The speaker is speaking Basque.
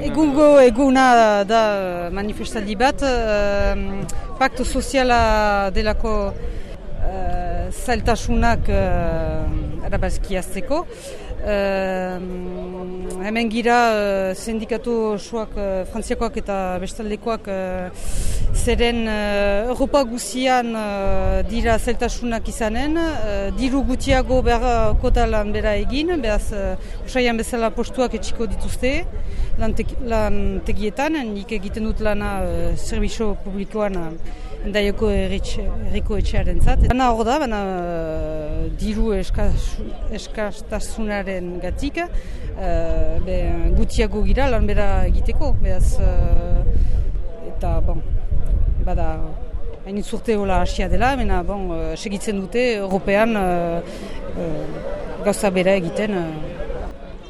Egungo eguna da manifestaldi bat, uh, pakto soziala delako uh, zailtasunak uh, erabazkiazteko. Uh, hemen gira uh, sindikatu osoak, uh, frantziakoak eta bestaldekoak zeren uh, Europa guzian uh, dira zeltasunak izanen, uh, diru gutiago behar kota lan bera egin, behaz uh, usaian bezala postuak etxiko dituzte lan, te, lan tegietan, nik egiten dut lana uh, servizio publikoan uh, endaioko erriko etxearen zat. Baina hor da, baina uh, diru eskastasunaren gatik, uh, gutiago gira lan bera egiteko, behaz, bon, bada hain zurte hola hasia dela, mena bon, uh, segitzen dute European uh, uh, gauza bera egiten. Uh,